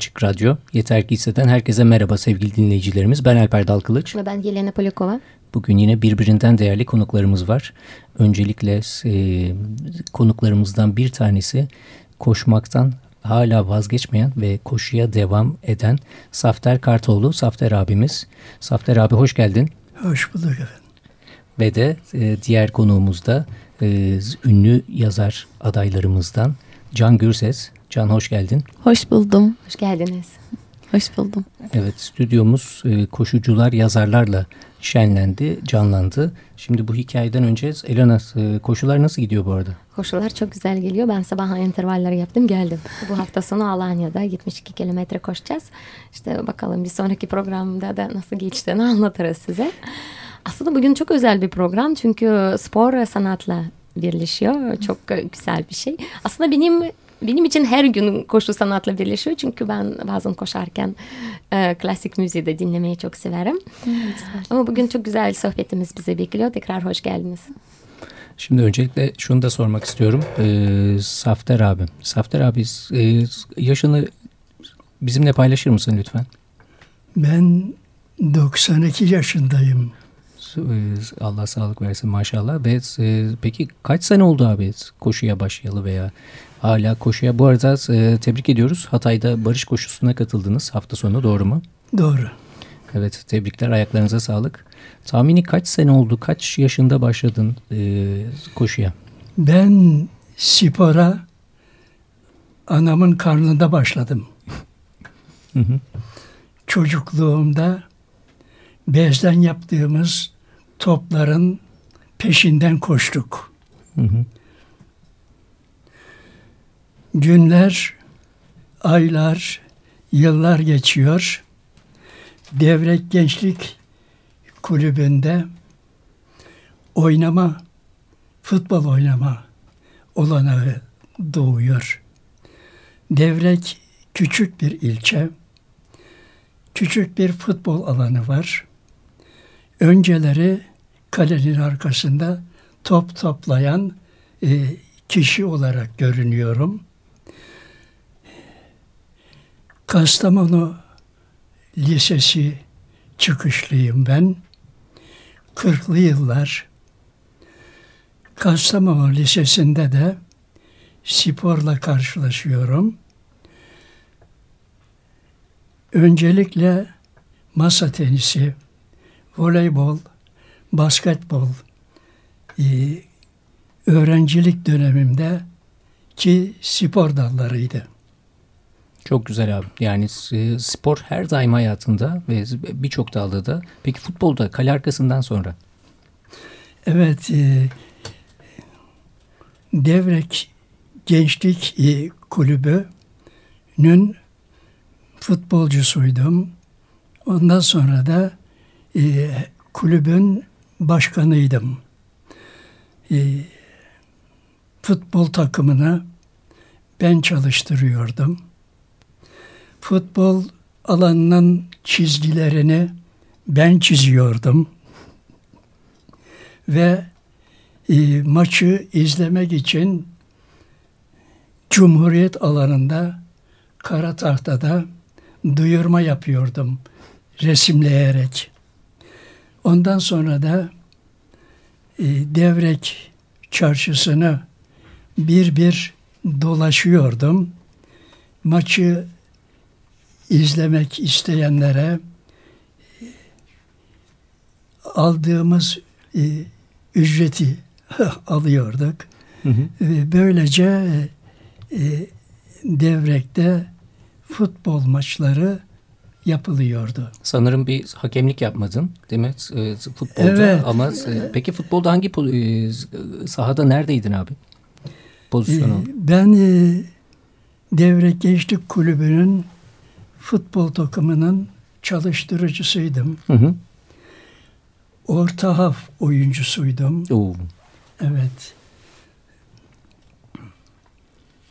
Açık Radyo. Yeter ki hisseden herkese merhaba sevgili dinleyicilerimiz. Ben Alper Dalkılıç. Ve ben Yelena Polikova. Bugün yine birbirinden değerli konuklarımız var. Öncelikle e, konuklarımızdan bir tanesi koşmaktan hala vazgeçmeyen ve koşuya devam eden Safter Kartoğlu. Safter abimiz. Safter abi hoş geldin. Hoş bulduk efendim. Ve de e, diğer konuğumuz da e, ünlü yazar adaylarımızdan Can Gürses. Can hoş geldin. Hoş buldum. Hoş geldiniz. Hoş buldum. Evet stüdyomuz e, koşucular yazarlarla şenlendi, canlandı. Şimdi bu hikayeden önce Elena e, koşular nasıl gidiyor bu arada? Koşular çok güzel geliyor. Ben sabah intervaller yaptım geldim. Bu hafta sonu Alanya'da 72 kilometre koşacağız. İşte bakalım bir sonraki programda da nasıl geçtiğini anlatırız size. Aslında bugün çok özel bir program çünkü spor sanatla birleşiyor. Çok güzel bir şey. Aslında benim benim için her gün koşu sanatla birleşiyor. Çünkü ben bazen koşarken e, klasik müziği de dinlemeyi çok severim. Hmm, Ama bugün çok güzel sohbetimiz bize bekliyor. Tekrar hoş geldiniz. Şimdi öncelikle şunu da sormak istiyorum. Ee, Safter abi. Safter abi e, yaşını bizimle paylaşır mısın lütfen? Ben 92 yaşındayım. Allah sağlık versin maşallah. Ve e, peki kaç sene oldu abi koşuya başlayalı veya hala koşuya? Bu arada e, tebrik ediyoruz. Hatay'da barış koşusuna katıldınız hafta sonu doğru mu? Doğru. Evet tebrikler ayaklarınıza sağlık. Tahmini kaç sene oldu? Kaç yaşında başladın e, koşuya? Ben spora anamın karnında başladım. Hı hı. Çocukluğumda bezden yaptığımız topların peşinden koştuk. Hı hı. Günler, aylar, yıllar geçiyor. Devrek Gençlik Kulübü'nde oynama, futbol oynama olanağı doğuyor. Devrek küçük bir ilçe, küçük bir futbol alanı var. Önceleri kalenin arkasında top toplayan e, kişi olarak görünüyorum. Kastamonu Lisesi çıkışlıyım ben. Kırklı yıllar Kastamonu Lisesi'nde de sporla karşılaşıyorum. Öncelikle masa tenisi, voleybol, basketbol e, öğrencilik dönemimde ki spor dallarıydı. Çok güzel abi. Yani e, spor her daim hayatında ve birçok dalda da. Peki futbolda kale arkasından sonra? Evet. E, Devrek Gençlik e, Kulübü'nün futbolcusuydum. Ondan sonra da e, kulübün başkanıydım. E, futbol takımını ben çalıştırıyordum. Futbol alanının çizgilerini ben çiziyordum. Ve e, maçı izlemek için Cumhuriyet alanında kara tahtada duyurma yapıyordum resimleyerek. Ondan sonra da e, Devrek çarşısını bir bir dolaşıyordum. Maçı izlemek isteyenlere e, aldığımız e, ücreti alıyorduk. Hı hı. Böylece e, e, devrekte futbol maçları yapılıyordu. Sanırım bir hakemlik yapmadın değil mi e, futbolda evet. ama e, peki futbolda hangi e, sahada neredeydin abi? Pozisyonu. Ben e, Devrek Gençlik Kulübü'nün futbol takımının çalıştırıcısıydım. Hı hı. Orta haf oyuncusuydum. Oo. Evet.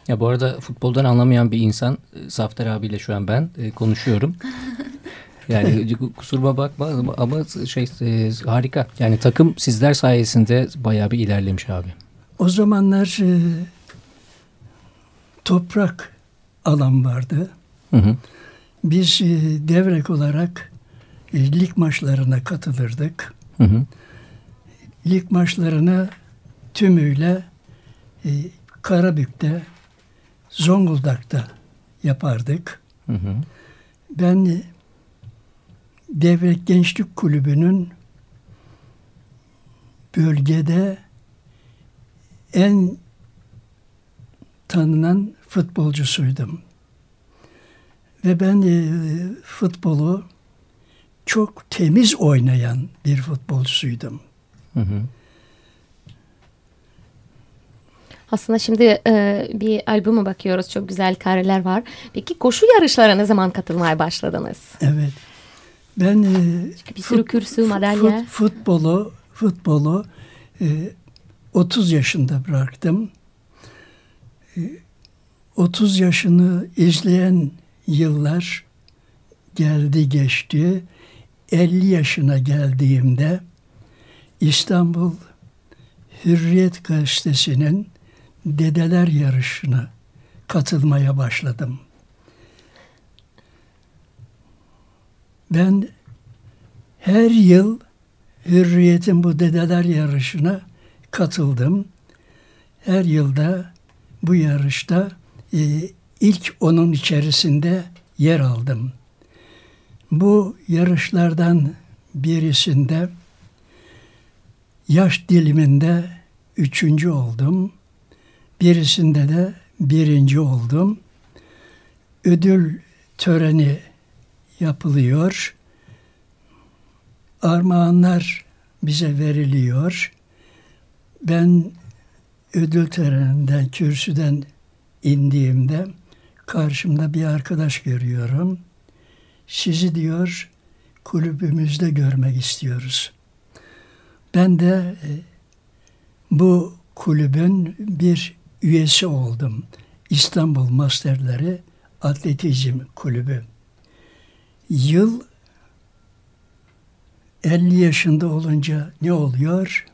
Ya bu arada futboldan anlamayan bir insan Safter abiyle şu an ben e, konuşuyorum. Yani kusuruma bakma ama şey e, harika. Yani takım sizler sayesinde bayağı bir ilerlemiş abi. O zamanlar e, toprak alan vardı. Hı hı. Biz e, devrek olarak e, lig maçlarına katılırdık. Hı hı. Lig maçlarına tümüyle e, Karabük'te, Zonguldak'ta yapardık. Hı hı. Ben e, Devrek Gençlik Kulübü'nün bölgede en tanınan futbolcusuydum. Ve ben e, futbolu çok temiz oynayan bir futbolcusuydum. Hı hı. Aslında şimdi e, bir albüme bakıyoruz. Çok güzel kareler var. Peki koşu yarışlara ne zaman katılmaya başladınız? Evet. Ben e, bir sürü kürsü, madalya. Fut, futbolu futbolu e, 30 yaşında bıraktım. E, 30 yaşını izleyen yıllar geldi geçti. 50 yaşına geldiğimde İstanbul Hürriyet Gazetesi'nin dedeler yarışına katılmaya başladım. Ben her yıl Hürriyet'in bu dedeler yarışına katıldım. Her yılda bu yarışta e, ilk onun içerisinde yer aldım. Bu yarışlardan birisinde yaş diliminde üçüncü oldum. Birisinde de birinci oldum. Ödül töreni yapılıyor. Armağanlar bize veriliyor. Ben ödül töreninden, kürsüden indiğimde karşımda bir arkadaş görüyorum. Sizi diyor kulübümüzde görmek istiyoruz. Ben de e, bu kulübün bir üyesi oldum. İstanbul Masterleri Atletizm Kulübü. Yıl 50 yaşında olunca ne oluyor?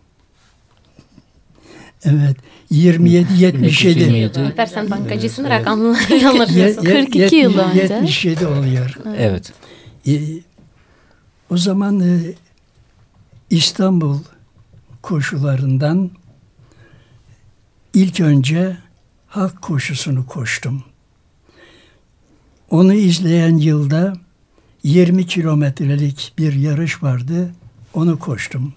Evet. 27 77. 27. Sen bankacısın evet. rakamını anlatıyorsun. 42 yıl önce. 77 oluyor. Evet. E, o zaman e, İstanbul koşularından ilk önce halk koşusunu koştum. Onu izleyen yılda 20 kilometrelik bir yarış vardı. Onu koştum.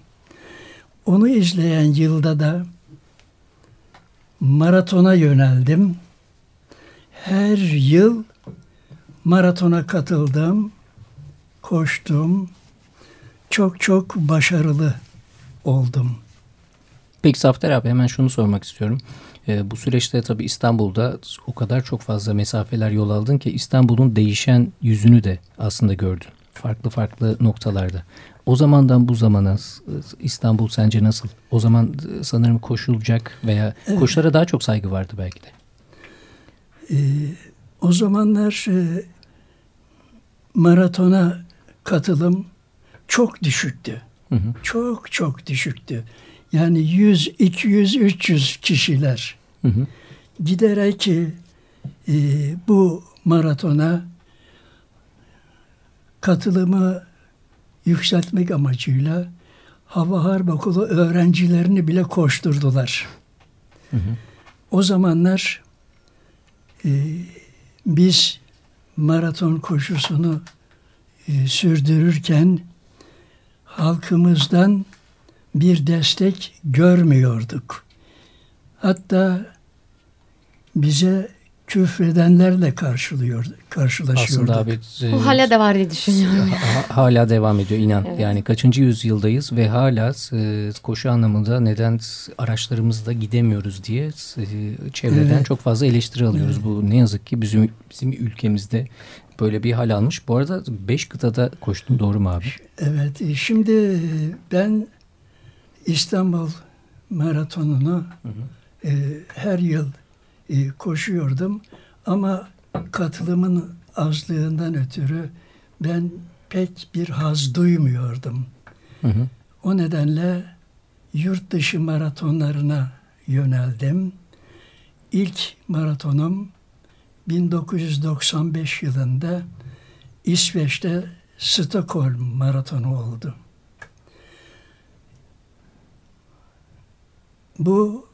Onu izleyen yılda da maratona yöneldim. Her yıl maratona katıldım, koştum. Çok çok başarılı oldum. Peki Safter abi hemen şunu sormak istiyorum. E, bu süreçte tabii İstanbul'da o kadar çok fazla mesafeler yol aldın ki İstanbul'un değişen yüzünü de aslında gördün. Farklı farklı noktalarda. O zamandan bu zamana İstanbul sence nasıl? O zaman e, sanırım koşulacak veya evet. koşulara daha çok saygı vardı belki de. Ee, o zamanlar e, maratona katılım çok düşüktü. Hı hı. Çok çok düşüktü. Yani 100, 200, 300 kişiler hı hı. giderek e, bu maratona katılımı yükseltmek amacıyla Hava Harp Okulu öğrencilerini bile koşturdular. Hı hı. O zamanlar e, biz maraton koşusunu e, sürdürürken halkımızdan bir destek görmüyorduk. Hatta bize küfredenlerle karşılıyor, karşılaşıyorduk. Aslında abi, e, o hala da var diye düşünüyorum. Ha, hala devam ediyor inan. Evet. Yani kaçıncı yüzyıldayız ve hala e, koşu anlamında neden araçlarımızda gidemiyoruz diye e, çevreden evet. çok fazla eleştiri alıyoruz. Evet. Bu ne yazık ki bizim bizim ülkemizde böyle bir hal almış. Bu arada beş kıtada koştun doğru mu abi? Evet. E, şimdi ben İstanbul maratonunu hı hı. E, her yıl e, koşuyordum ama katılımın azlığından ötürü ben pek bir haz duymuyordum. Hı hı. O nedenle yurt dışı maratonlarına yöneldim. İlk maratonum 1995 yılında İsveç'te Stockholm maratonu oldu. Bu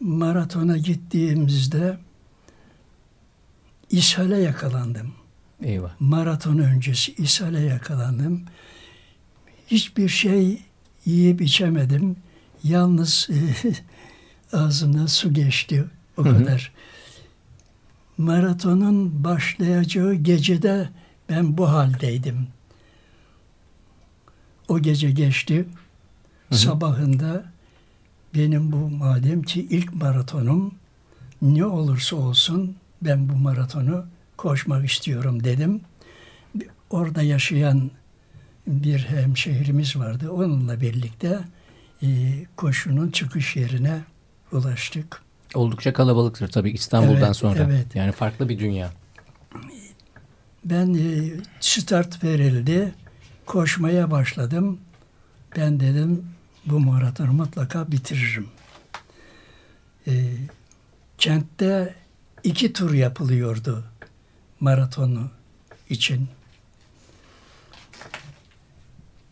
maratona gittiğimizde ishale yakalandım. Eyvah. Maraton öncesi ishale yakalandım. Hiçbir şey yiyip içemedim. Yalnız ağzımdan su geçti o kadar. Maratonun başlayacağı gecede ben bu haldeydim. O gece geçti. Hı hı. Sabahında benim bu madem ki ilk maratonum ne olursa olsun ben bu maratonu koşmak istiyorum dedim. Orada yaşayan bir hemşehrimiz vardı. Onunla birlikte e, koşunun çıkış yerine ulaştık. Oldukça kalabalıktır tabii İstanbul'dan Evet, sonra. evet. Yani farklı bir dünya. Ben e, start verildi. Koşmaya başladım. Ben dedim bu maratonu mutlaka bitiririm. E, kentte iki tur yapılıyordu maratonu için.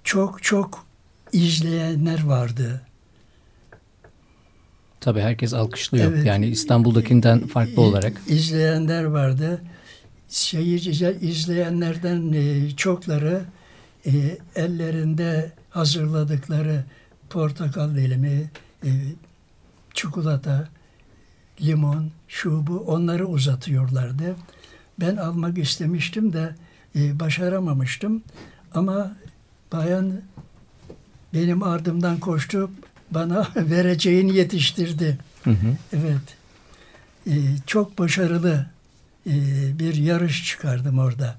Çok çok izleyenler vardı. Tabii herkes alkışlıyor. Evet. Yani İstanbul'dakinden farklı olarak. izleyenler vardı. Seyirci izleyenlerden e, çokları e, ellerinde hazırladıkları portakal dilimi, e, çikolata, limon, şu bu onları uzatıyorlardı. Ben almak istemiştim de e, başaramamıştım. Ama bayan benim ardımdan koştu, bana vereceğini yetiştirdi. Hı hı. Evet. Ee, çok başarılı e, bir yarış çıkardım orada.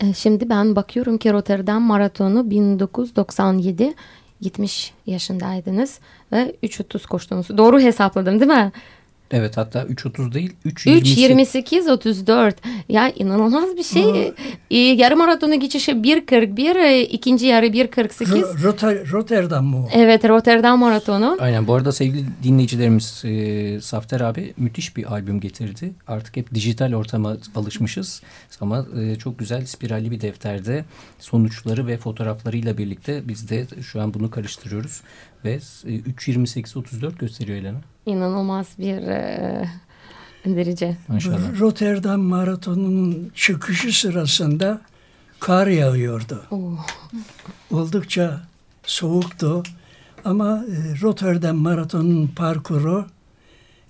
E, Şimdi ben bakıyorum ki Rotterdam Maratonu 1997 70 yaşındaydınız ve 3.30 koştunuz. Doğru hesapladım değil mi? Evet hatta 3.30 değil 3.28. 3.28 34. Ya inanılmaz bir şey. E, yarım maratonu geçişi 1.41, e, ikinci yarı 1.48. Ro- Rota- Rotterdam mı o? Evet Rotterdam Maratonu. Aynen bu arada sevgili dinleyicilerimiz e, Safter abi müthiş bir albüm getirdi. Artık hep dijital ortama alışmışız ama e, çok güzel spiralli bir defterde sonuçları ve fotoğraflarıyla birlikte biz de şu an bunu karıştırıyoruz. Ve e, 3.28.34 gösteriyor Elena. İnanılmaz bir e, derece. Maşallah. Rotterdam Maratonu'nun çıkışı sırasında kar yağıyordu. Oo. Oldukça soğuktu. Ama e, Rotterdam Maratonu'nun parkuru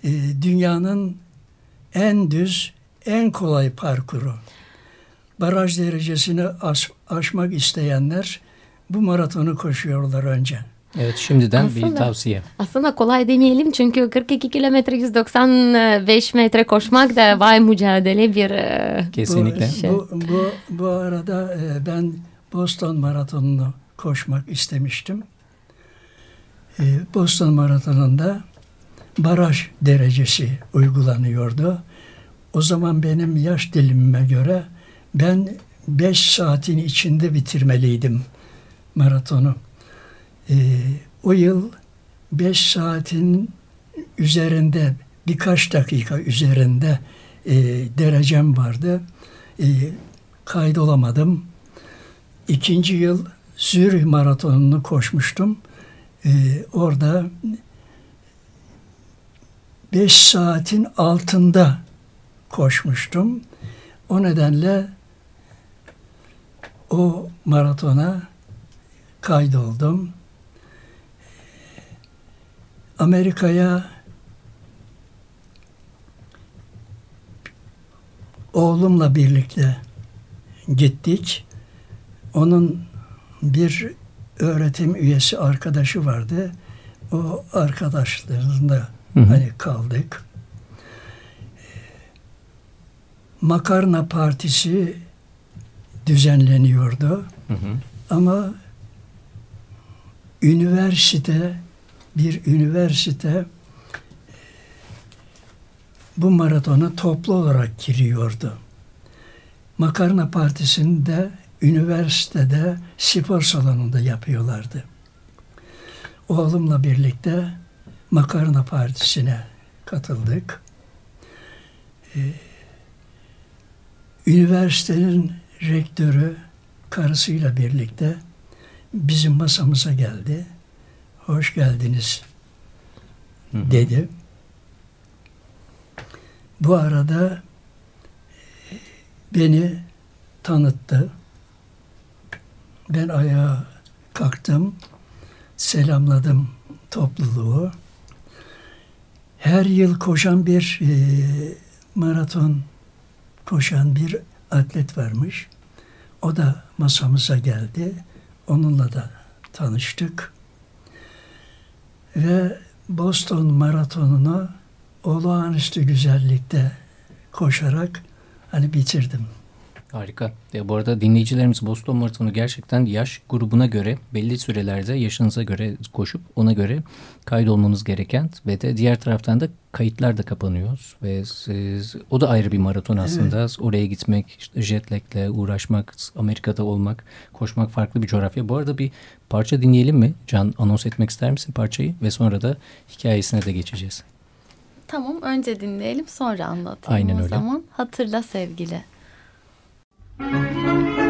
e, dünyanın en düz, en kolay parkuru. Baraj derecesini aş- aşmak isteyenler bu maratonu koşuyorlar önce. Evet şimdiden bir Aslında- tavsiye. Aslında kolay demeyelim çünkü 42 kilometre 195 metre koşmak da vay mücadele bir e, Kesinlikle. Bu, bu, bu, bu arada e, ben Boston Maratonu'nu koşmak istemiştim. E, Boston Maratonu'nda baraj derecesi uygulanıyordu. O zaman benim yaş dilimime göre ben 5 saatin içinde bitirmeliydim maratonu. E, o yıl 5 saatin üzerinde birkaç dakika üzerinde e, derecem vardı. E, kaydolamadım. İkinci yıl Zürih maratonunu koşmuştum. E, orada 5 saatin altında koşmuştum. O nedenle o maratona kaydoldum. Amerika'ya oğlumla birlikte gittik. Onun bir öğretim üyesi arkadaşı vardı. O arkadaşlarında hani kaldık. Makarna Partisi düzenleniyordu. Hı hı. Ama üniversite bir üniversite bu maratona toplu olarak giriyordu. Makarna Partisi'ni de üniversitede spor salonunda yapıyorlardı. Oğlumla birlikte Makarna Partisi'ne katıldık. üniversitenin rektörü karısıyla birlikte bizim masamıza geldi. Hoş geldiniz dedi. Bu arada e, beni tanıttı. Ben ayağa kalktım, selamladım topluluğu. Her yıl koşan bir e, maraton koşan bir atlet varmış. O da masamıza geldi. Onunla da tanıştık. Ve Boston Maratonu'nu olağanüstü güzellikte koşarak hani bitirdim. Harika. E, bu arada dinleyicilerimiz Boston Maratonu gerçekten yaş grubuna göre belli sürelerde yaşınıza göre koşup ona göre kaydolmanız gereken ve de diğer taraftan da kayıtlar da kapanıyor ve siz, o da ayrı bir maraton aslında. Evet. Oraya gitmek, işte jetlag'le uğraşmak, Amerika'da olmak, koşmak farklı bir coğrafya. Bu arada bir parça dinleyelim mi? Can anons etmek ister misin parçayı? Ve sonra da hikayesine de geçeceğiz. Tamam önce dinleyelim sonra anlatayım Aynen o öyle. zaman. Hatırla sevgili. Música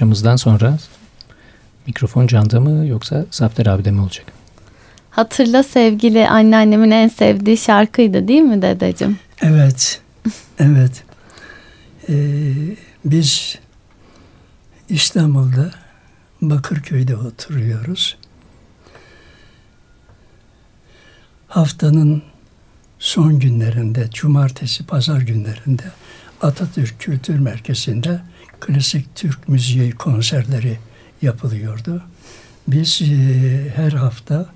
parçamızdan sonra mikrofon Can'da mı yoksa Zafter abide mi olacak? Hatırla sevgili anneannemin en sevdiği şarkıydı değil mi dedeciğim? Evet, evet. Ee, biz İstanbul'da Bakırköy'de oturuyoruz. Haftanın son günlerinde, cumartesi, pazar günlerinde Atatürk Kültür Merkezi'nde klasik Türk müziği konserleri yapılıyordu. Biz e, her hafta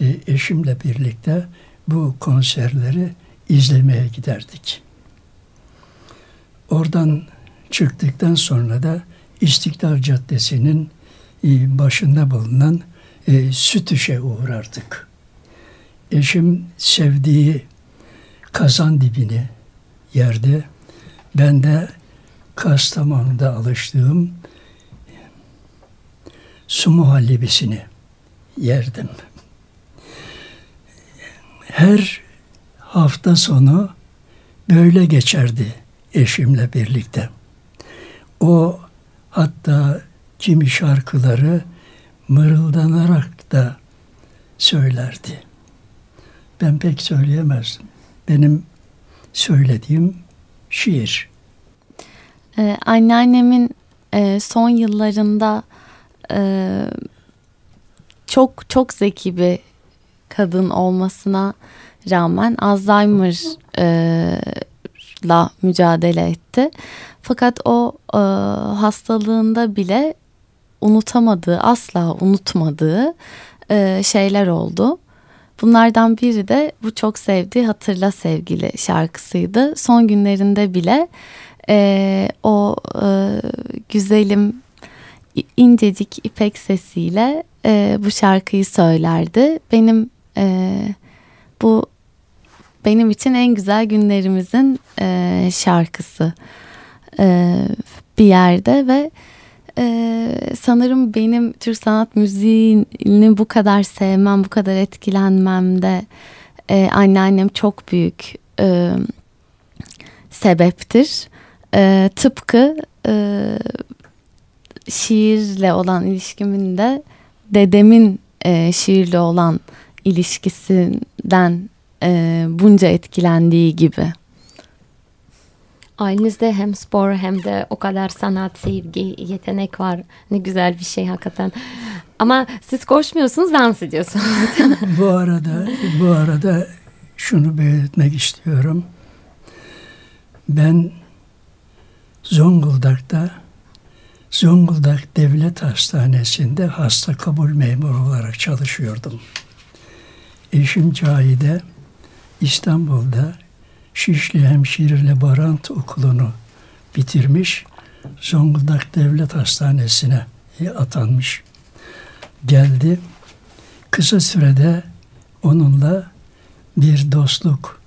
e, eşimle birlikte bu konserleri izlemeye giderdik. Oradan çıktıktan sonra da İstiklal Caddesi'nin e, başında bulunan e, Sütüş'e uğrardık. Eşim sevdiği kazan dibini yerde, ben de Kastamonu'da alıştığım su muhallebisini yerdim. Her hafta sonu böyle geçerdi eşimle birlikte. O hatta kimi şarkıları mırıldanarak da söylerdi. Ben pek söyleyemezdim. Benim söylediğim şiir. Ee, anneannemin e, son yıllarında e, çok çok zeki bir kadın olmasına rağmen Alzheimer'la mücadele etti. Fakat o e, hastalığında bile unutamadığı, asla unutmadığı e, şeyler oldu. Bunlardan biri de bu çok sevdiği Hatırla Sevgili şarkısıydı. Son günlerinde bile e, o e, güzelim incecik ipek sesiyle e, bu şarkıyı söylerdi. Benim e, bu benim için en güzel günlerimizin e, şarkısı e, bir yerde ve e, sanırım benim Türk sanat müziğini bu kadar sevmem, bu kadar etkilenmemde e, anneannem çok büyük e, sebeptir. E, tıpkı e, şiirle olan ilişkimin de dedemin e, şiirle olan ilişkisinden e, bunca etkilendiği gibi. Ailenizde hem spor hem de o kadar sanat, sevgi, yetenek var. Ne güzel bir şey hakikaten. Ama siz koşmuyorsunuz, dans ediyorsunuz. bu arada bu arada şunu belirtmek istiyorum. Ben Zonguldak'ta Zonguldak Devlet Hastanesi'nde hasta kabul memuru olarak çalışıyordum. Eşim Cahide İstanbul'da Şişli Hemşire Laborant Okulu'nu bitirmiş. Zonguldak Devlet Hastanesi'ne atanmış. Geldi. Kısa sürede onunla bir dostluk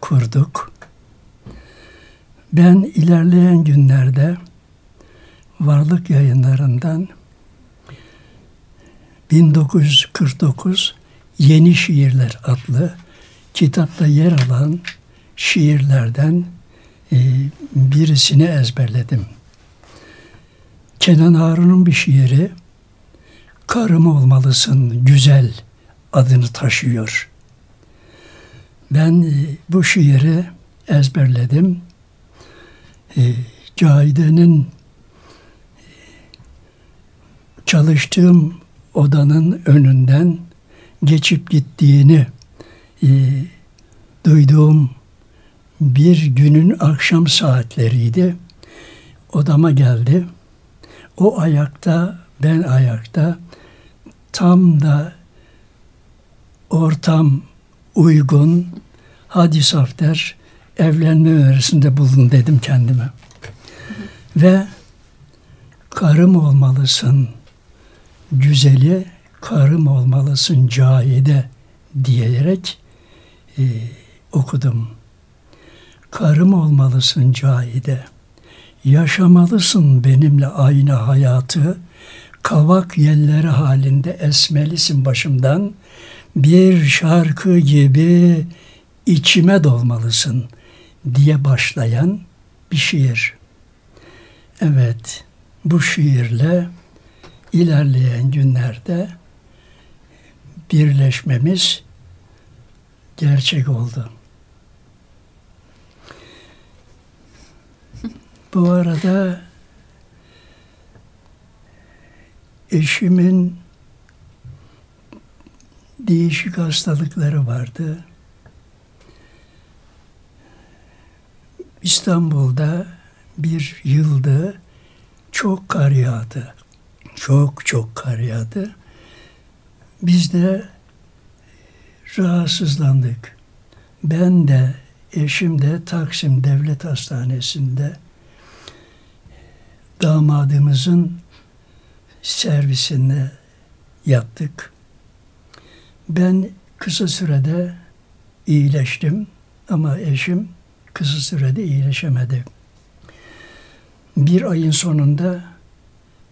kurduk. Ben ilerleyen günlerde Varlık yayınlarından 1949 Yeni Şiirler adlı kitapta yer alan şiirlerden e, birisini ezberledim. Kenan Harun'un bir şiiri Karım olmalısın güzel adını taşıyor. Ben e, bu şiiri ezberledim. E, Cahide'nin çalıştığım odanın önünden geçip gittiğini e, duyduğum bir günün akşam saatleriydi. Odama geldi. O ayakta, ben ayakta. Tam da ortam uygun. Hadi Safter evlenme önerisinde bulun dedim kendime. Ve karım olmalısın, güzeli karım olmalısın cahide diyerek e, okudum. Karım olmalısın Cahide. Yaşamalısın benimle aynı hayatı. Kavak yelleri halinde esmelisin başımdan. Bir şarkı gibi içime dolmalısın diye başlayan bir şiir. Evet, bu şiirle ilerleyen günlerde birleşmemiz gerçek oldu. Bu arada eşimin değişik hastalıkları vardı. İstanbul'da bir yılda çok kar yağdı. Çok çok kar yağdı. Biz de rahatsızlandık. Ben de eşim de Taksim Devlet Hastanesi'nde damadımızın servisinde yattık. Ben kısa sürede iyileştim ama eşim kısa sürede iyileşemedi. Bir ayın sonunda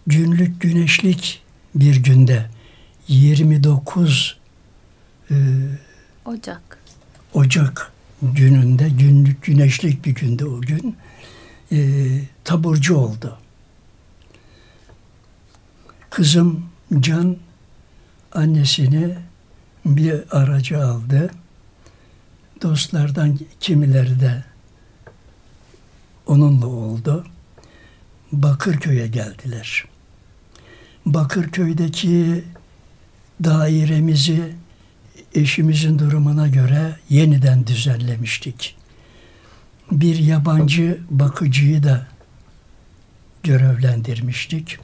günlük güneşlik bir günde 29 e, Ocak. Ocak gününde günlük güneşlik bir günde o gün e, taburcu oldu. Kızım Can annesini bir araca aldı. Dostlardan kimileri de onunla oldu. Bakırköy'e geldiler. Bakırköy'deki dairemizi eşimizin durumuna göre yeniden düzenlemiştik. Bir yabancı bakıcıyı da görevlendirmiştik.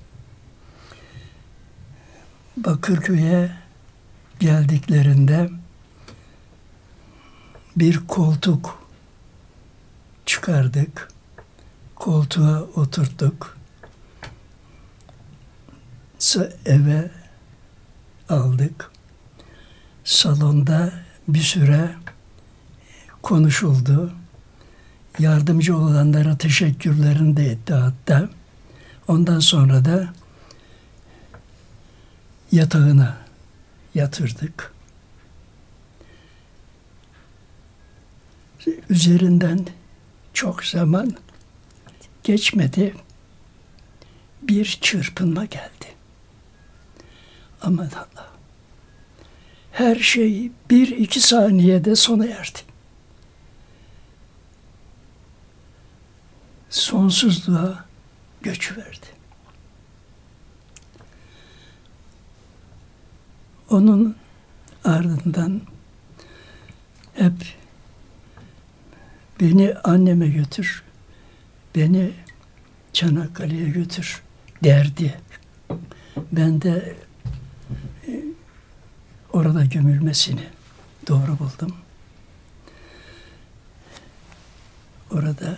Bakırköy'e geldiklerinde bir koltuk çıkardık. Koltuğa oturttuk. Eve aldık. Salonda bir süre konuşuldu. Yardımcı olanlara teşekkürlerini de etti hatta. Ondan sonra da yatağına yatırdık. Üzerinden çok zaman geçmedi. Bir çırpınma geldi. Aman Allah. Her şey bir iki saniyede sona erdi. Sonsuzluğa göç verdi. Onun ardından hep beni anneme götür, beni Çanakkale'ye götür derdi. Ben de e, orada gömülmesini doğru buldum. Orada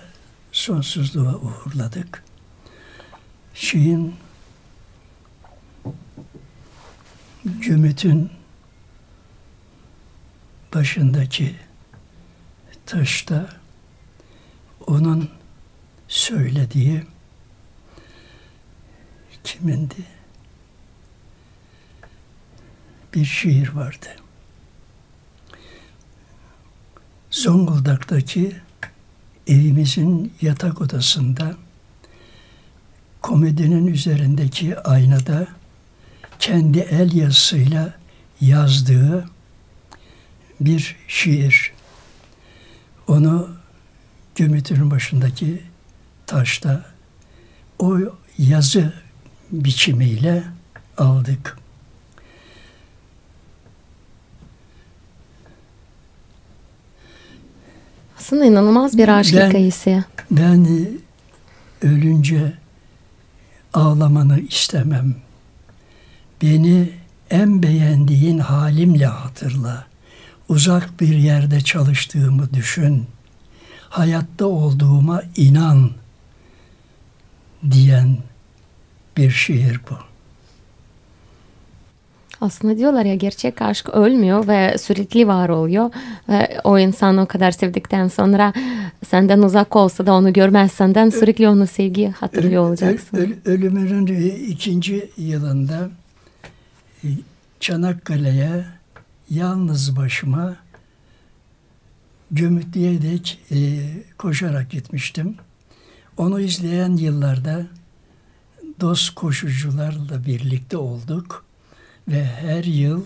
sonsuzluğa uğurladık. Şeyin Cümit'in başındaki taşta onun söylediği kimindi? Bir şiir vardı. Zonguldak'taki evimizin yatak odasında komedinin üzerindeki aynada kendi el yazısıyla yazdığı bir şiir. Onu Gümüt'ün başındaki taşta o yazı biçimiyle aldık. Aslında inanılmaz bir aşk ben, hikayesi. Ben ölünce ağlamanı istemem. Beni en beğendiğin halimle hatırla. Uzak bir yerde çalıştığımı düşün. Hayatta olduğuma inan diyen bir şiir bu. Aslında diyorlar ya gerçek aşk ölmüyor ve sürekli var oluyor. Ve o insanı o kadar sevdikten sonra senden uzak olsa da onu görmezsen de sürekli onu sevgi hatırlıyor olacaksın. Öl, öl, ölümünün ikinci yılında e, Çanakkale'ye yalnız başıma Gömütlü'ye dek e, koşarak gitmiştim. Onu izleyen yıllarda dost koşucularla birlikte olduk ve her yıl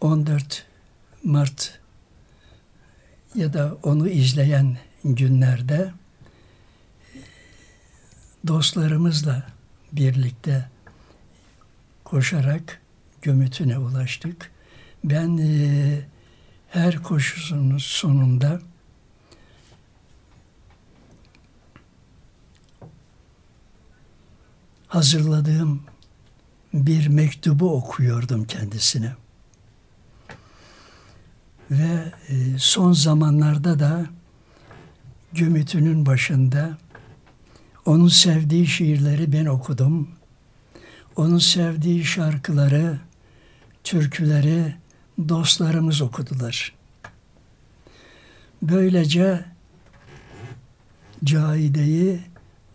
14 e, Mart ya da onu izleyen günlerde e, dostlarımızla birlikte koşarak Gömütüne ulaştık. Ben e, her koşusunun sonunda hazırladığım bir mektubu okuyordum kendisine. Ve e, son zamanlarda da Gümütü'nün başında onun sevdiği şiirleri ben okudum. Onun sevdiği şarkıları, türküleri dostlarımız okudular. Böylece Cahide'yi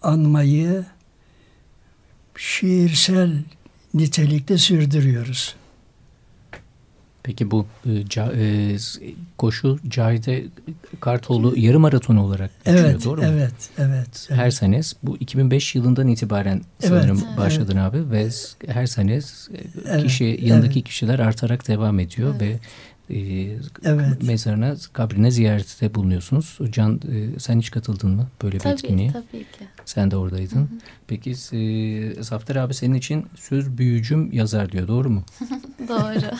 anmayı şiirsel nitelikte sürdürüyoruz. Peki bu e, ca, e, koşu Cahide Kartoğlu yarım maraton olarak geçiyor evet, doğru mu? Evet, evet. Her evet. sene bu 2005 yılından itibaren sanırım evet, başladın evet. abi ve her sene kişi evet, yanındaki evet. kişiler artarak devam ediyor evet. ve e, evet. mezarına, kabrine ziyarette bulunuyorsunuz. Can e, sen hiç katıldın mı böyle bir tabii, etkinliğe? Tabii ki. Sen de oradaydın. Hı hı. Peki e, Safter abi senin için söz büyücüm yazar diyor doğru mu? doğru.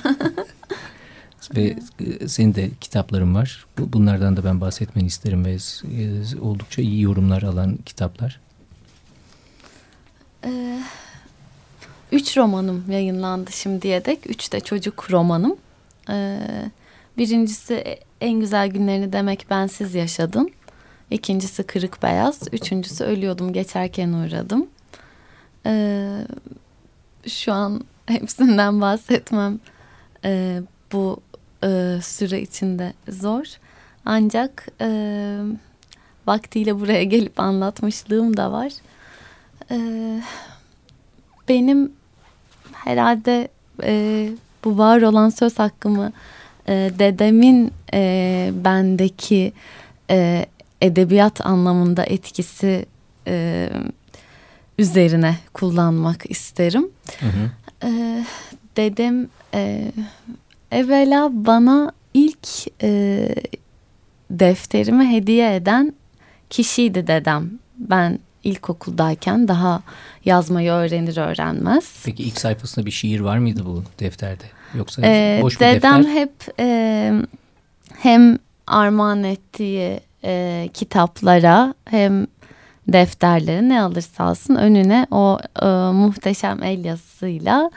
ve e, senin de kitapların var. Bunlardan da ben bahsetmeni isterim ve e, oldukça iyi yorumlar alan kitaplar. Ee, üç romanım yayınlandı şimdiye dek. Üç de çocuk romanım. Ee, birincisi en güzel günlerini demek bensiz yaşadın. İkincisi kırık beyaz. Üçüncüsü ölüyordum geçerken uğradım. Ee, şu an hepsinden bahsetmem e, bu e, süre içinde zor. Ancak e, vaktiyle buraya gelip anlatmışlığım da var. E, benim herhalde e, bu var olan söz hakkımı e, dedemin e, bendeki e, edebiyat anlamında etkisi e, üzerine kullanmak isterim. Hı hı. E, dedem e, evvela bana ilk e, defterimi hediye eden kişiydi dedem. Ben ilkokuldayken daha yazmayı öğrenir öğrenmez. Peki ilk sayfasında bir şiir var mıydı bu defterde? Yoksa ee, boş bir dedem defter? hep e, hem armağan ettiği e, kitaplara hem defterlere ne alırsa alsın önüne o e, muhteşem el yazısıyla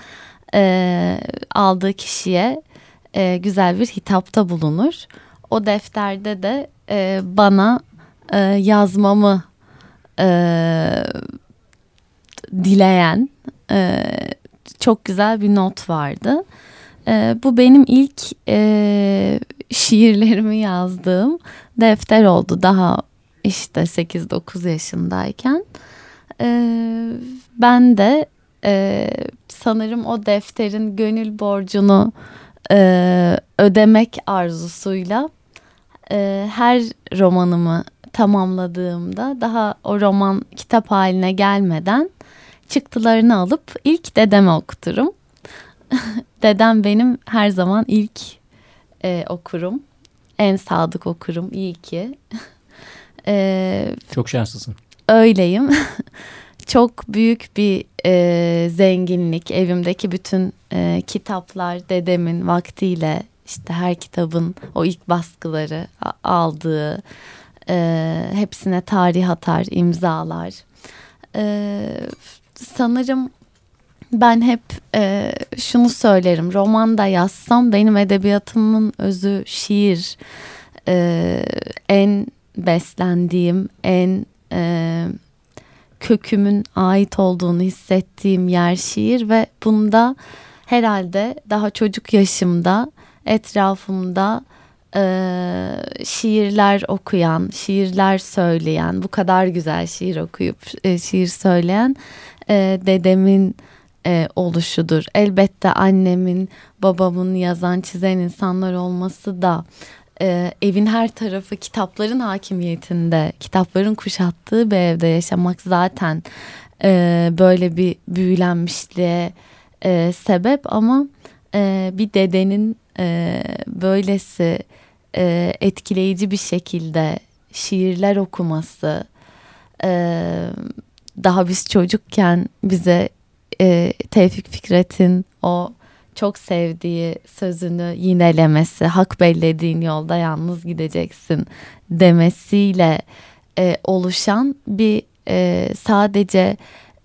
e, aldığı kişiye e, güzel bir hitapta bulunur. O defterde de e, bana e, yazmamı e, dileyen e, çok güzel bir not vardı. E, bu benim ilk e, şiirlerimi yazdığım defter oldu daha işte 8-9 yaşındayken. E, ben de e, sanırım o defterin gönül borcunu e, ödemek arzusuyla e, her romanımı tamamladığımda daha o roman kitap haline gelmeden çıktılarını alıp ilk dedeme okuturum. Dedem benim her zaman ilk e, okurum. En sadık okurum. İyi ki. e, Çok şanslısın. Öyleyim. Çok büyük bir e, zenginlik. Evimdeki bütün e, kitaplar dedemin vaktiyle işte her kitabın o ilk baskıları aldığı e, hepsine tarih atar, imzalar. E, sanırım ben hep e, şunu söylerim. Roman da yazsam benim edebiyatımın özü şiir. E, en beslendiğim, en e, kökümün ait olduğunu hissettiğim yer şiir ve bunda herhalde daha çocuk yaşımda etrafımda e, şiirler okuyan, şiirler söyleyen, bu kadar güzel şiir okuyup e, şiir söyleyen e, dedemin e, oluşudur. Elbette annemin, babamın yazan, çizen insanlar olması da e, evin her tarafı kitapların hakimiyetinde, kitapların kuşattığı bir evde yaşamak zaten e, böyle bir büyülenmişliğe e, sebep ama e, bir dedenin e, böylesi e, etkileyici bir şekilde şiirler okuması e, daha biz çocukken bize e, Tevfik Fikret'in o çok sevdiği sözünü yinelemesi, hak bellediğin yolda yalnız gideceksin demesiyle e, oluşan bir e, sadece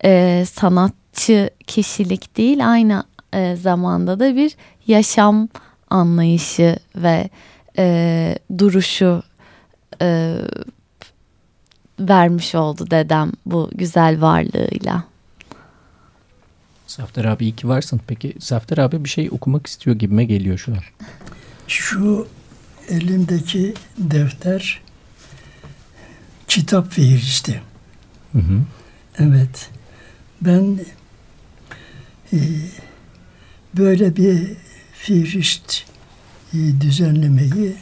e, sanatçı kişilik değil aynı e, zamanda da bir yaşam anlayışı ve e, duruşu e, vermiş oldu dedem bu güzel varlığıyla. Safter abi iyi ki varsın. Peki Safter abi bir şey okumak istiyor gibime geliyor şu an. Şu elimdeki defter kitap fihristi. Hı hı. Evet. Ben e, böyle bir fihrist e, düzenlemeyi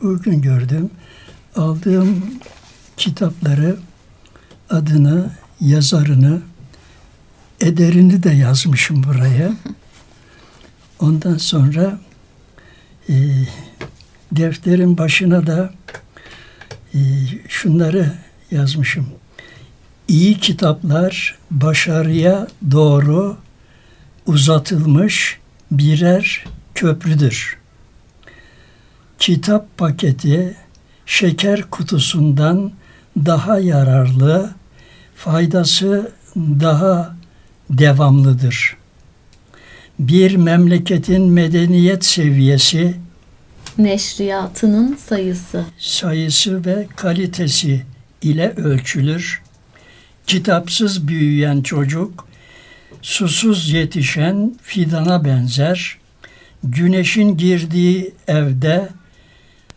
uygun gördüm. Aldığım kitapları adını, yazarını, ederini de yazmışım buraya. Ondan sonra e, defterin başına da e, şunları yazmışım. İyi kitaplar başarıya doğru uzatılmış birer köprüdür. Kitap paketi şeker kutusundan daha yararlı, faydası daha devamlıdır. bir memleketin medeniyet seviyesi, neşriyatının sayısı, sayısı ve kalitesi ile ölçülür. Kitapsız büyüyen çocuk, susuz yetişen fidana benzer. Güneşin girdiği evde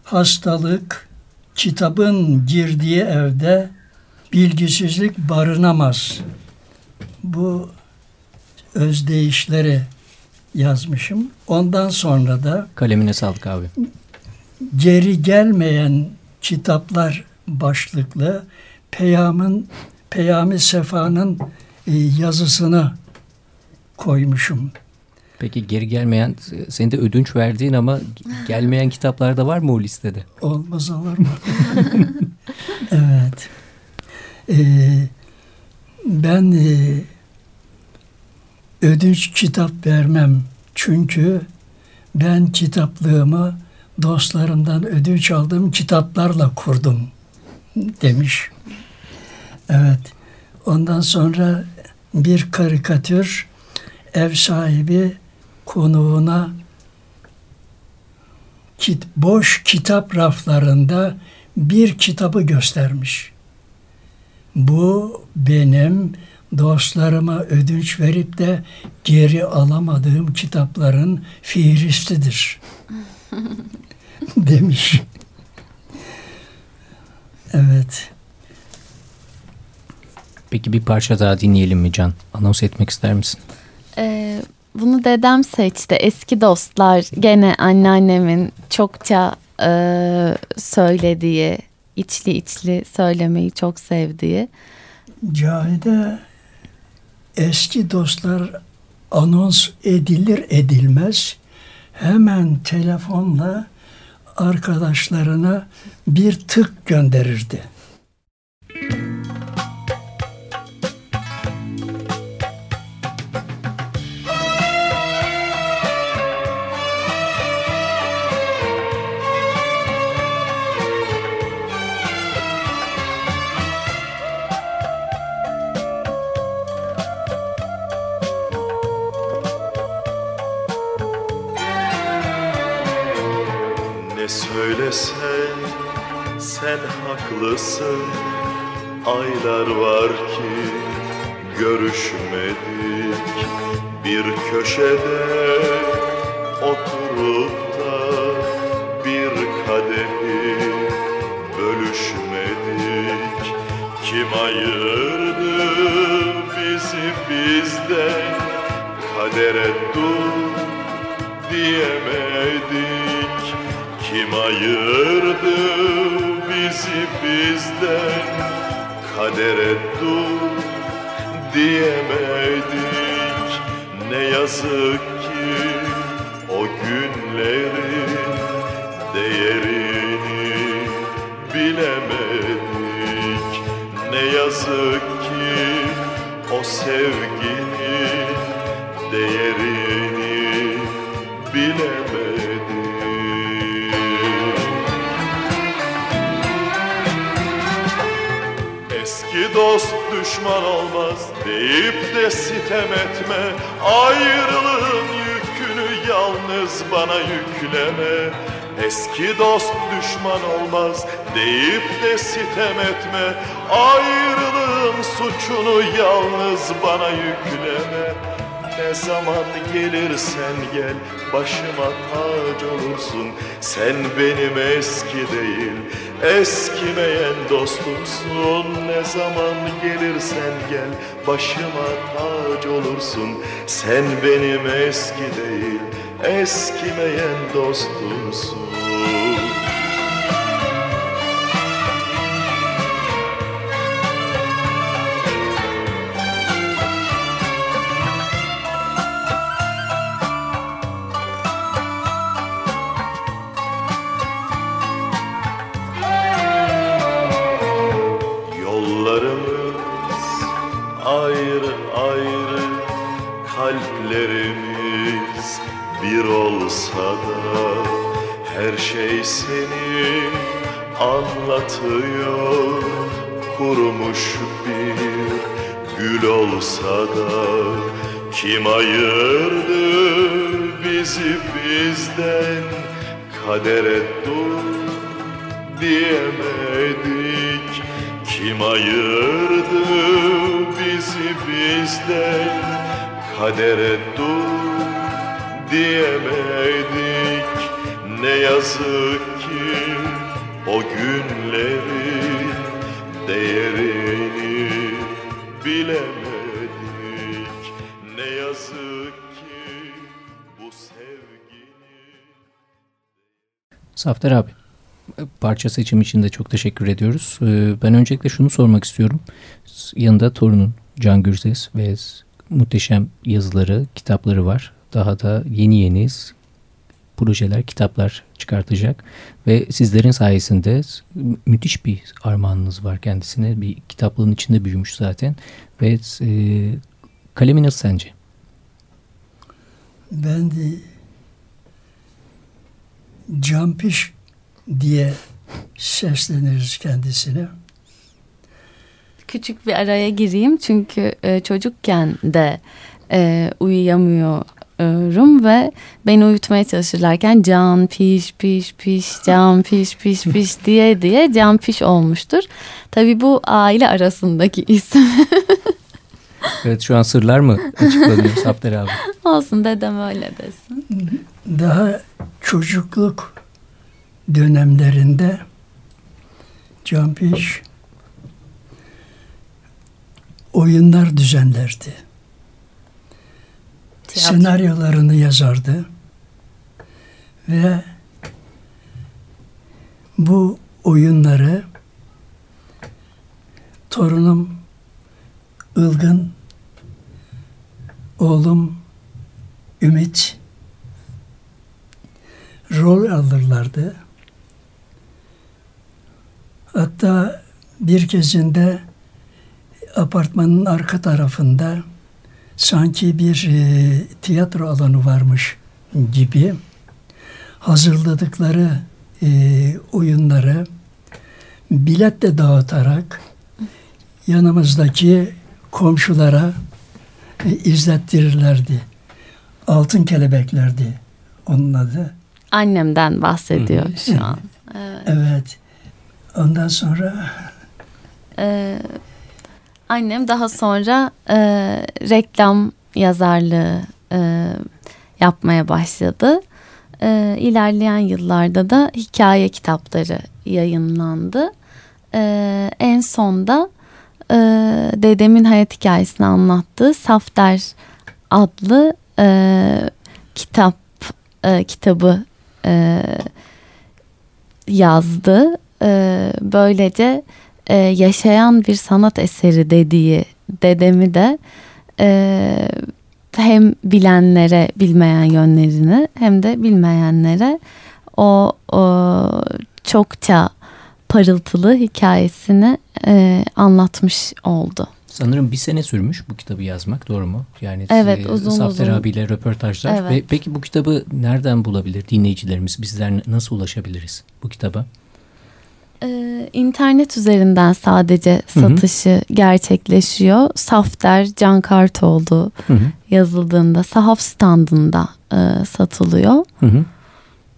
hastalık, kitabın girdiği evde bilgisizlik barınamaz. Bu özdeyişleri yazmışım. Ondan sonra da kalemine sağlık abi. Geri gelmeyen kitaplar başlıklı Peyam'ın Peyami Sefa'nın e, yazısını koymuşum. Peki geri gelmeyen, senin de ödünç verdiğin ama gelmeyen kitaplar da var mı o listede? Olmaz olur mu? evet. Ee, ben e, ödünç kitap vermem. Çünkü ben kitaplığımı dostlarımdan ödünç aldığım kitaplarla kurdum demiş. Evet. Ondan sonra bir karikatür ev sahibi konuğuna kit, boş kitap raflarında bir kitabı göstermiş. Bu benim dostlarıma ödünç verip de geri alamadığım kitapların fihristidir. demiş. Evet. Peki bir parça daha dinleyelim mi Can? Anons etmek ister misin? Ee, bunu dedem seçti. Eski dostlar gene anneannemin çokça e, söylediği, içli içli söylemeyi çok sevdiği. Cahide eski dostlar anons edilir edilmez hemen telefonla arkadaşlarına bir tık gönderirdi. Söylesen sen haklısın. Aylar var ki görüşmedik. Bir köşede oturup da bir kadehi bölüşmedik. Kim ayırdı bizi bizden? Kadere dur diyemedik kim ayırdı bizi bizden Kadere dur diyemedik. Ne yazık ki o günlerin değerini bilemedik. Ne yazık ki o sevginin dost düşman olmaz deyip de sitem etme. Ayrılığın yükünü yalnız bana yükleme. Eski dost düşman olmaz deyip de sitem etme. Ayrılığın suçunu yalnız bana yükleme. Ne zaman gelirsen gel başıma tac olursun. Sen benim eski değil eskimeyen dostumsun Ne zaman gelirsen gel başıma tac olursun. Sen benim eski değil eskimeyen dostumsun anlatıyor Kurumuş bir gül olsa da Kim ayırdı bizi bizden? Kadere dur diyemedik. Kim ayırdı bizi bizden? Kadere dur diyemedik. Ne yazık Safter abi parça seçim için de çok teşekkür ediyoruz. Ee, Ben öncelikle şunu sormak istiyorum. Yanında torunun Can Gürses ve muhteşem yazıları, kitapları var. Daha da yeni yeni projeler, kitaplar çıkartacak. Ve sizlerin sayesinde müthiş bir armağanınız var kendisine. Bir kitaplığın içinde büyümüş zaten. Ve e, kalemi nasıl sence? Ben de Campiş diye sesleniriz kendisine. Küçük bir araya gireyim çünkü e, çocukken de e, uyuyamıyorum ve beni uyutmaya çalışırlarken can piş piş piş can piş piş piş diye diye can piş olmuştur. Tabii bu aile arasındaki isim. Evet şu an sırlar mı açıklanıyor Safter abi? Olsun dedem öyle desin. Daha çocukluk dönemlerinde Campiş oyunlar düzenlerdi. Tiyatro. Senaryolarını yazardı. Ve bu oyunları torunum Ilgın, oğlum Ümit rol alırlardı. Hatta bir kezinde apartmanın arka tarafında sanki bir e, tiyatro alanı varmış gibi hazırladıkları e, oyunları bilet de dağıtarak yanımızdaki komşulara e, izlettirirlerdi. Altın kelebeklerdi onun adı. Annemden bahsediyor şu an. Evet. Evet. Ondan sonra Ee, annem daha sonra e, reklam yazarlığı e, yapmaya başladı. E, ilerleyen yıllarda da hikaye kitapları yayınlandı. E, en sonda e, dedemin hayat hikayesini anlattığı Safter adlı e, kitap e, kitabı e, yazdı. E, böylece e, yaşayan bir sanat eseri dediği dedemi de e, hem bilenlere bilmeyen yönlerini hem de bilmeyenlere o, o çokça parıltılı hikayesini e, anlatmış oldu. Sanırım bir sene sürmüş bu kitabı yazmak doğru mu? Yani Evet, e, uzun Safter uzun. abiyle röportajlar. Evet. Ve peki bu kitabı nereden bulabilir dinleyicilerimiz? Bizler nasıl ulaşabiliriz bu kitaba? Ee, internet üzerinden sadece hı. satışı gerçekleşiyor. Safter Can Kartoğlu Hı hı. yazıldığında sahaf standında e, satılıyor. Hı hı.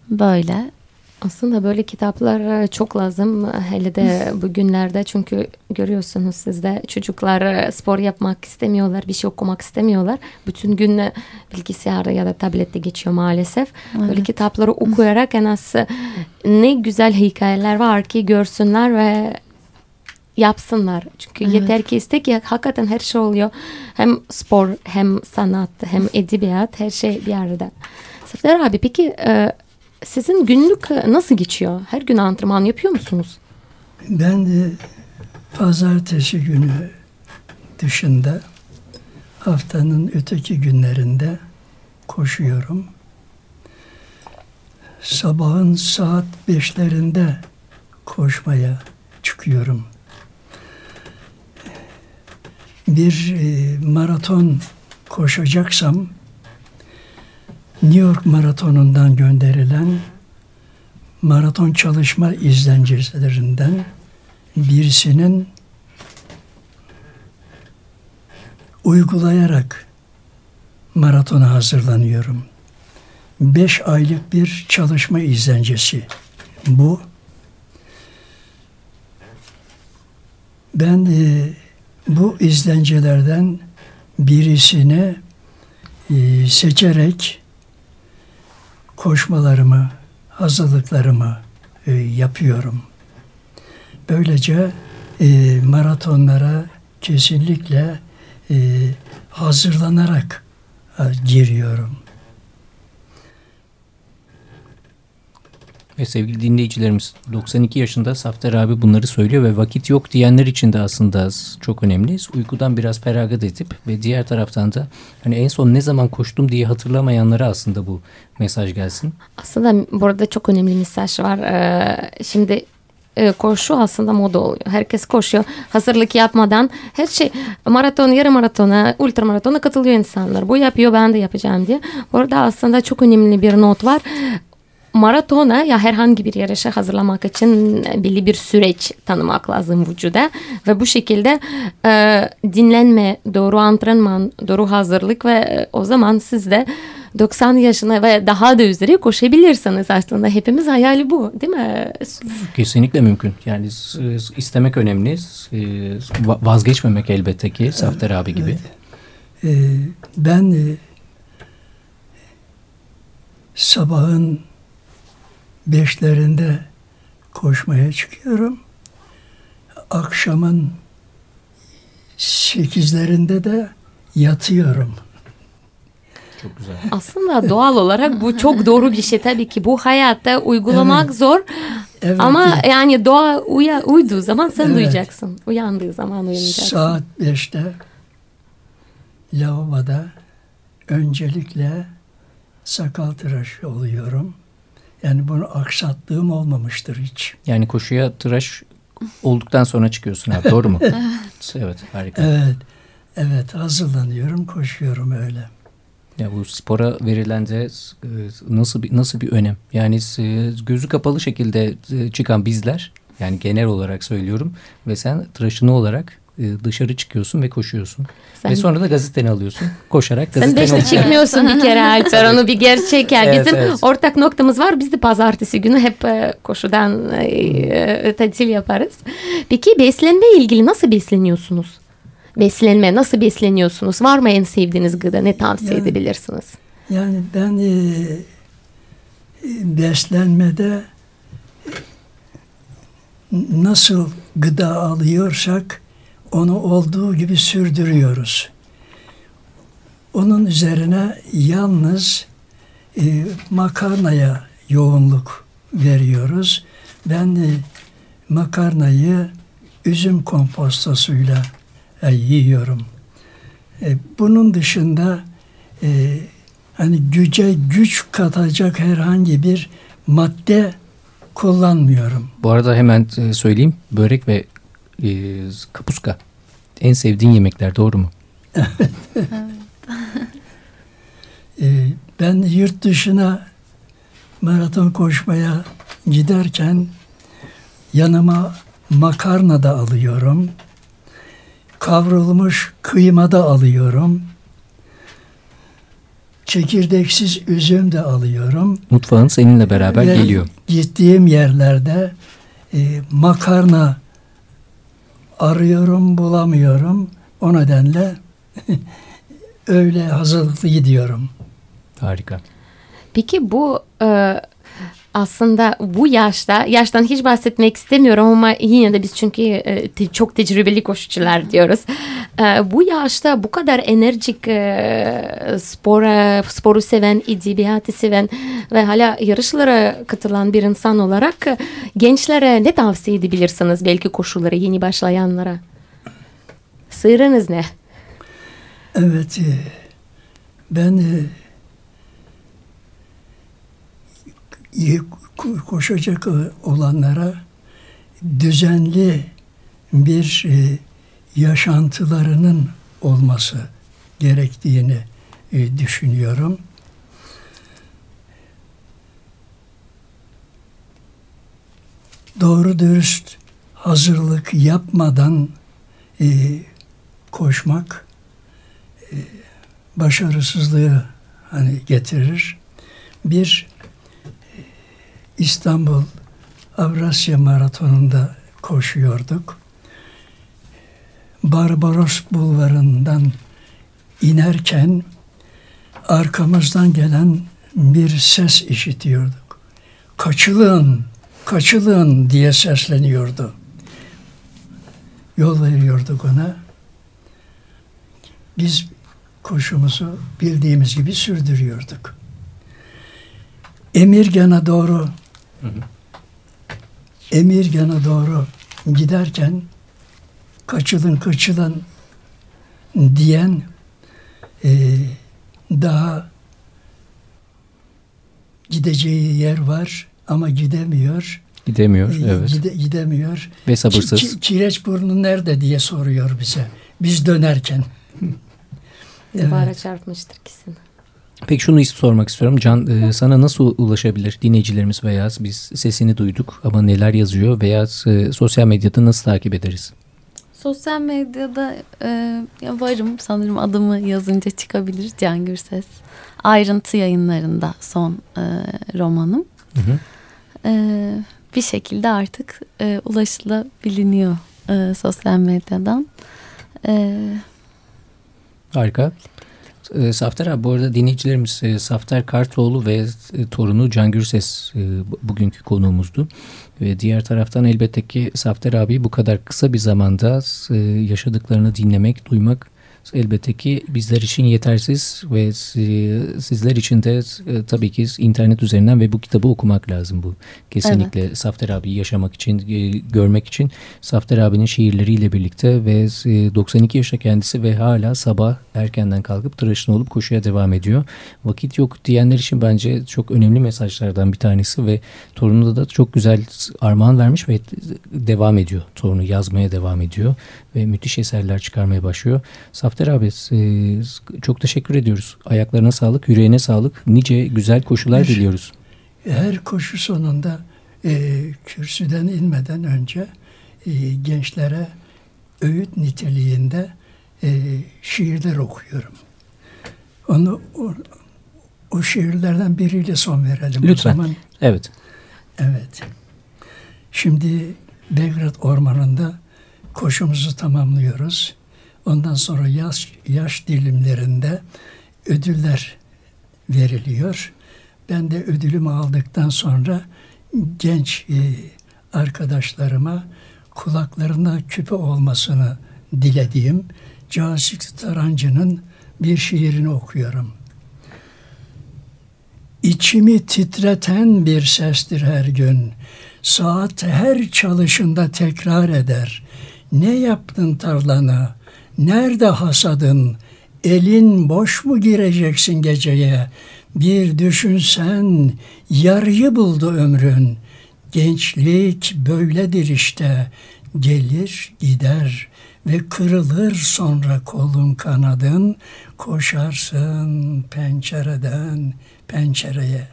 Böyle. Aslında böyle kitaplar e, çok lazım hele de bugünlerde çünkü görüyorsunuz siz de çocuklar e, spor yapmak istemiyorlar, bir şey okumak istemiyorlar. Bütün gün e, bilgisayarda ya da tablette geçiyor maalesef. Böyle Evet. kitapları okuyarak en az ne güzel hikayeler var ki görsünler ve yapsınlar. Çünkü Evet. yeter ki istek ya hakikaten her şey oluyor. Hem spor hem sanat hem edebiyat her şey bir arada. Safter abi peki e, sizin günlük e, nasıl geçiyor? Her gün antrenman yapıyor musunuz? ben de pazartesi günü dışında haftanın öteki günlerinde koşuyorum. Sabahın saat beşlerinde koşmaya çıkıyorum. Bir e, maraton koşacaksam New York maratonundan gönderilen maraton çalışma izlencilerinden birisinin uygulayarak maratona hazırlanıyorum. Beş aylık bir çalışma izlencesi. Bu ben e, bu izlencelerden birisini e, seçerek koşmalarımı, hazırlıklarımı e, yapıyorum. Böylece e, maratonlara kesinlikle e, hazırlanarak e, giriyorum. Ve sevgili dinleyicilerimiz 92 yaşında Safter abi bunları söylüyor ve vakit yok diyenler için de aslında çok önemli. Uykudan biraz feragat edip ve diğer taraftan da hani en son ne zaman koştum diye hatırlamayanlara aslında bu mesaj gelsin. Aslında burada çok önemli mesaj var. Ee, şimdi e, koşu aslında moda oluyor. Herkes koşuyor. Hazırlık yapmadan her şey maraton, yarım maratona, ultra maratona katılıyor insanlar. Bu yapıyor ben de yapacağım diye. Orada aslında çok önemli bir not var maratona ya herhangi bir yarışa hazırlamak için belli bir süreç tanımak lazım vücuda ve bu şekilde e, dinlenme, doğru antrenman, doğru hazırlık ve e, o zaman siz de 90 yaşına ve daha da üzeri koşabilirsiniz aslında. Hepimiz hayali bu değil mi? Kesinlikle mümkün. Yani istemek önemli. E, vazgeçmemek elbette ki Safter abi gibi. Evet. Ee, ben e, sabahın beşlerinde koşmaya çıkıyorum. Akşamın sekizlerinde de yatıyorum. Çok güzel. Aslında doğal olarak bu çok doğru bir şey tabii ki. Bu hayatta uygulamak evet. zor. Evet. Ama yani doğa uya, uyduğu zaman sen evet. duyacaksın. Uyandığı zaman uyanacaksın. Saat beşte lavaboda öncelikle sakal tıraşı oluyorum. Yani bunu aksattığım olmamıştır hiç. Yani koşuya tıraş olduktan sonra çıkıyorsun abi doğru mu? evet harika. Evet. Evet hazırlanıyorum koşuyorum öyle. Ya bu spora verilen de e, nasıl bir nasıl bir önem? Yani gözü kapalı şekilde e, çıkan bizler yani genel olarak söylüyorum ve sen tıraşını olarak dışarı çıkıyorsun ve koşuyorsun. Sen, ve sonra da gazeteni alıyorsun. Koşarak gazeteni Sen beşte çıkmıyorsun bir kere Alper. Onu bir gerçek. Yani evet, bizim evet. ortak noktamız var. Biz de pazartesi günü hep e, koşudan e, tatil yaparız. Peki beslenme ilgili nasıl besleniyorsunuz? Beslenme nasıl besleniyorsunuz? Var mı en sevdiğiniz gıda? Ne tavsiye yani, edebilirsiniz? Yani ben e, beslenmede nasıl gıda alıyorsak onu olduğu gibi sürdürüyoruz. Onun üzerine yalnız e, makarnaya yoğunluk veriyoruz. Ben e, makarnayı üzüm kompostosuyla e, yiyorum. E, bunun dışında e, hani güce güç katacak herhangi bir madde kullanmıyorum. Bu arada hemen e, söyleyeyim. Börek ve e, kapuska en sevdiğin yemekler doğru mu? e, ben yurt dışına maraton koşmaya giderken yanıma makarna da alıyorum. Kavrulmuş kıyma da alıyorum. Çekirdeksiz üzüm de alıyorum. Mutfağın seninle beraber Ve geliyor. Gittiğim yerlerde e, makarna arıyorum bulamıyorum. O nedenle öyle hazırlıklı gidiyorum. Harika. Peki bu e, aslında bu yaşta, yaştan hiç bahsetmek istemiyorum ama yine de biz çünkü e, te, çok tecrübeli koşucular diyoruz. E, bu yaşta bu kadar enerjik e, spora, sporu seven, edebiyatı seven ve hala yarışlara katılan bir insan olarak e, gençlere ne tavsiye edebilirsiniz belki koşuları yeni başlayanlara? Sırrınız ne? Evet, ben e, koşacak olanlara düzenli bir e, yaşantılarının olması gerektiğini e, düşünüyorum. Doğru dürüst hazırlık yapmadan e, koşmak başarısızlığı hani getirir. Bir İstanbul Avrasya Maratonu'nda koşuyorduk. Barbaros Bulvarı'ndan inerken arkamızdan gelen bir ses işitiyorduk. Kaçılın, kaçılın diye sesleniyordu. Yol veriyorduk ona. Biz koşumuzu bildiğimiz gibi sürdürüyorduk. Emirgan'a doğru Emirgan'a doğru giderken kaçılın kaçılın diyen e, daha gideceği yer var ama gidemiyor. Gidemiyor, E, evet. Gide, gidemiyor. Ve sabırsız. Ki, ki, Kireçburnu nerede diye soruyor bize. Biz dönerken. Duvara çarpmıştır kesin. Peki şunu sormak istiyorum. Can e, sana nasıl ulaşabilir dinleyicilerimiz veya biz sesini duyduk ama neler yazıyor veya e, sosyal medyada nasıl takip ederiz? Sosyal medyada e, ya varım sanırım adımı yazınca çıkabilir Can Gürses. Ayrıntı yayınlarında son e, romanım. Hı hı. E, bir şekilde artık e, ulaşılabiliyor e, sosyal medyadan. E, Harika. E, Safter abi bu arada dinleyicilerimiz e, Safter Kartoğlu ve e, torunu Can Gürses e, bu- bugünkü konuğumuzdu. Ve diğer taraftan elbette ki Safter abi bu kadar kısa bir zamanda e, yaşadıklarını dinlemek, duymak elbette ki bizler için yetersiz ve e, sizler için de e, tabii ki internet üzerinden ve bu kitabı okumak lazım bu. Kesinlikle Safter abi yaşamak için, e, görmek için Safter abinin şiirleriyle birlikte ve e, 92 yaşta kendisi ve hala sabah erkenden kalkıp tıraşını olup koşuya devam ediyor. Vakit yok diyenler için bence çok önemli mesajlardan bir tanesi ve torununa da çok güzel armağan vermiş ve devam ediyor. Torunu yazmaya devam ediyor ve müthiş eserler çıkarmaya başlıyor. Safter abi e, çok teşekkür ediyoruz. Ayaklarına sağlık, yüreğine sağlık. Nice güzel koşular Teşekkür- diliyoruz. Her koşu sonunda e, kürsüden inmeden önce e, gençlere öğüt niteliğinde e, şiirler okuyorum. Onu o, o şiirlerden biriyle son verelim. Lütfen. O zaman Evet. Evet. Şimdi Belgrad Ormanı'nda koşumuzu tamamlıyoruz. Ondan sonra yaş, yaş dilimlerinde ödüller veriliyor. Ben de ödülümü aldıktan sonra genç e, arkadaşlarıma kulaklarına küpe olmasını dilediğim Cazik Tarancı'nın bir şiirini okuyorum. İçimi titreten bir sestir her gün. Saat her çalışında tekrar eder. Ne yaptın tarlana? Nerede hasadın? Elin boş mu gireceksin geceye? Bir düşünsen yarıyı buldu ömrün. Gençlik böyledir işte. Gelir gider ve kırılır sonra kolun kanadın. Koşarsın pencereden pencereye.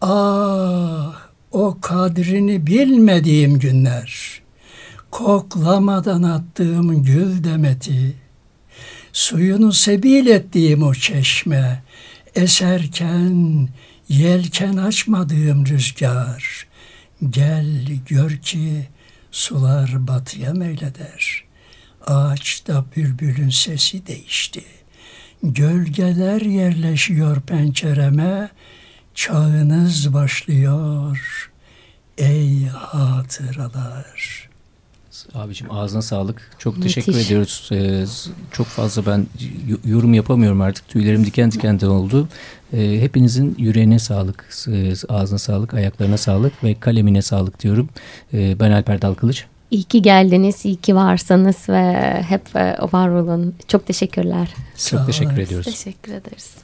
Ah o kadrini bilmediğim günler. Koklamadan attığım gül demeti. Suyunu sebil ettiğim o çeşme. Eserken yelken açmadığım rüzgar. Gel gör ki sular batıya meyleder. Ağaçta bülbülün sesi değişti. Gölgeler yerleşiyor pencereme. Çağınız başlıyor ey hatıralar. Abicim ağzına sağlık. Çok Müthiş. teşekkür ediyoruz. Ee, çok fazla ben yorum yapamıyorum artık. Tüylerim diken diken de oldu. Ee, hepinizin yüreğine sağlık, e, ağzına sağlık, ayaklarına sağlık ve kalemine sağlık diyorum. Ee, ben Alper Dalkılıç. İyi ki geldiniz, iyi ki varsınız ve hep e, var olun. Çok teşekkürler. Çok teşekkür ediyoruz. teşekkür ederiz.